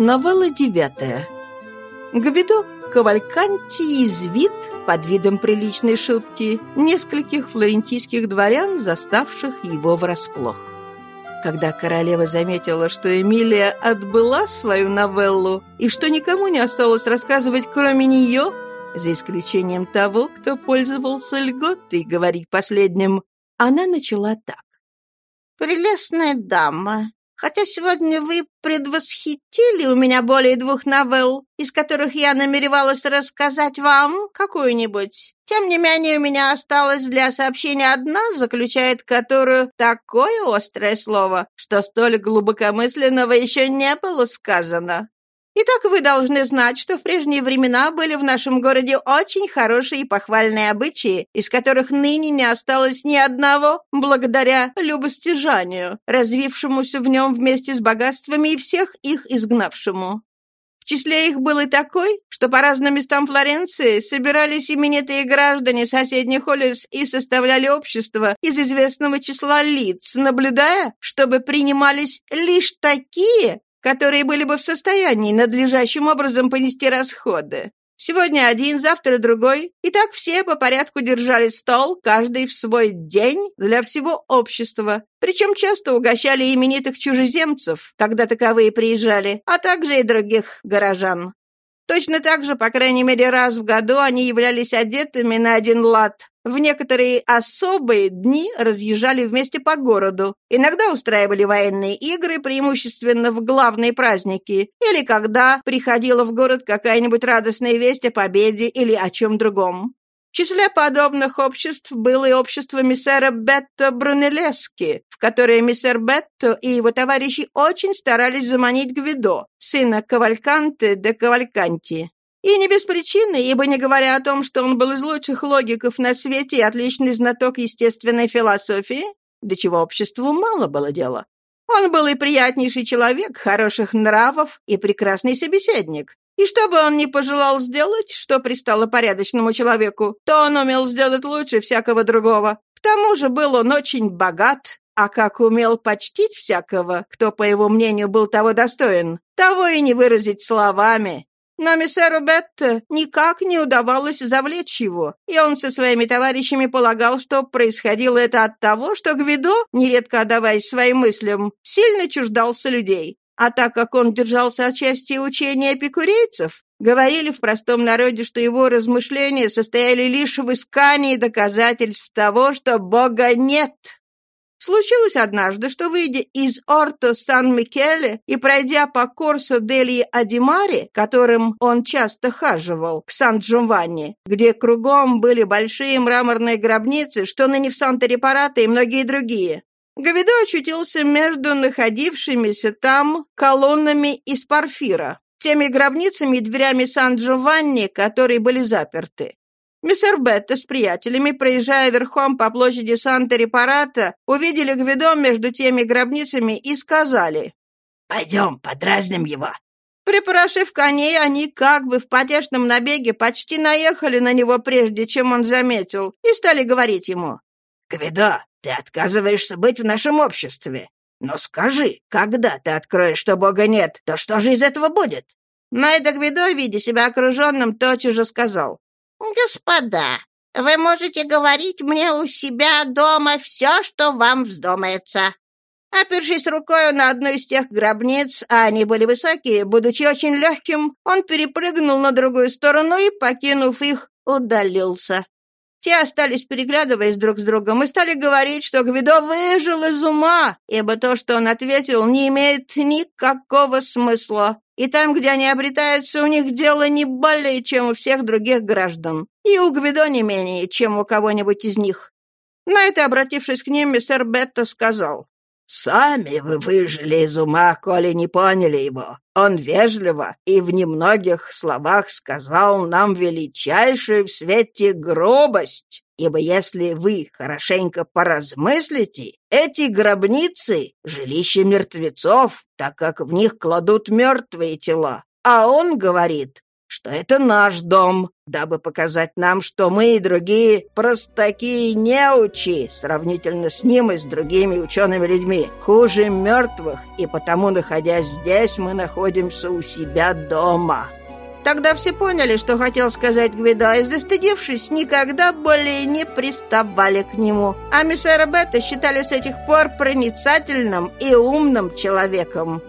Новелла девятая. Гвидо Кавальканти извит под видом приличной шутки нескольких флорентийских дворян, заставших его врасплох. Когда королева заметила, что Эмилия отбыла свою новеллу и что никому не осталось рассказывать, кроме нее, за исключением того, кто пользовался льготой говорить последним, она начала так. «Прелестная дама, Хотя сегодня вы предвосхитили у меня более двух новелл, из которых я намеревалась рассказать вам какую-нибудь. Тем не менее, у меня осталась для сообщения одна, заключает которую такое острое слово, что столь глубокомысленного еще не было сказано. Итак, вы должны знать, что в прежние времена были в нашем городе очень хорошие и похвальные обычаи, из которых ныне не осталось ни одного, благодаря любостяжанию, развившемуся в нем вместе с богатствами и всех их изгнавшему. В числе их был и такой, что по разным местам Флоренции собирались именитые граждане соседних улиц и составляли общество из известного числа лиц, наблюдая, чтобы принимались лишь такие, которые были бы в состоянии надлежащим образом понести расходы. Сегодня один, завтра другой. И так все по порядку держали стол, каждый в свой день для всего общества. Причем часто угощали именитых чужеземцев, когда таковые приезжали, а также и других горожан. Точно так же, по крайней мере, раз в году они являлись одетыми на один лад, в некоторые особые дни разъезжали вместе по городу. Иногда устраивали военные игры, преимущественно в главные праздники, или когда приходила в город какая-нибудь радостная весть о победе или о чем другом. В числе подобных обществ было и общество миссера Бетто Брунеллески, в которое миссер Бетто и его товарищи очень старались заманить Гвидо, сына Кавальканте де Кавальканти. И не без причины, ибо не говоря о том, что он был из лучших логиков на свете и отличный знаток естественной философии, до чего обществу мало было дела. Он был и приятнейший человек, хороших нравов и прекрасный собеседник. И что бы он ни пожелал сделать, что пристало порядочному человеку, то он умел сделать лучше всякого другого. К тому же был он очень богат, а как умел почтить всякого, кто, по его мнению, был того достоин, того и не выразить словами. Но миссеру Бетте никак не удавалось завлечь его, и он со своими товарищами полагал, что происходило это от того, что Гвидо, нередко отдаваясь своим мыслям, сильно чуждался людей. А так как он держался от части учения эпикурейцев, говорили в простом народе, что его размышления состояли лишь в искании доказательств того, что Бога нет. Случилось однажды, что, выйдя из Орто Сан-Микеле и пройдя по Корсо дели Адимари, которым он часто хаживал, к Сан-Джованни, где кругом были большие мраморные гробницы, что ныне в Санта-Репарата и многие другие, Гавидо очутился между находившимися там колоннами из парфира, теми гробницами и дверями Сан-Джованни, которые были заперты. Миссер Бетта с приятелями, проезжая верхом по площади Санта-Репарата, увидели Гвидо между теми гробницами и сказали «Пойдем, подразним его». Припорошив коней, они как бы в потешном набеге почти наехали на него, прежде чем он заметил, и стали говорить ему «Гвидо, ты отказываешься быть в нашем обществе. Но скажи, когда ты откроешь, что Бога нет, то что же из этого будет?» На это Гвидо, видя себя окруженным, тотчас же сказал «Господа, вы можете говорить мне у себя дома все, что вам вздумается». Опершись рукой на одну из тех гробниц, а они были высокие, будучи очень легким, он перепрыгнул на другую сторону и, покинув их, удалился. Те остались переглядываясь друг с другом и стали говорить, что Гвидо выжил из ума, ибо то, что он ответил, не имеет никакого смысла. И там, где они обретаются, у них дело не более, чем у всех других граждан. И у Гвидо не менее, чем у кого-нибудь из них. На это, обратившись к ним, мистер Бетта сказал, Сами вы выжили из ума, коли не поняли его. Он вежливо и в немногих словах сказал нам величайшую в свете грубость. Ибо если вы хорошенько поразмыслите, эти гробницы — жилища мертвецов, так как в них кладут мертвые тела. А он говорит, что это наш дом, дабы показать нам, что мы и другие простаки и неучи, сравнительно с ним и с другими учеными людьми, хуже мертвых, и потому, находясь здесь, мы находимся у себя дома». Тогда все поняли, что хотел сказать Гвидо, и, застыдившись, никогда более не приставали к нему. А миссера Бетта считали с этих пор проницательным и умным человеком.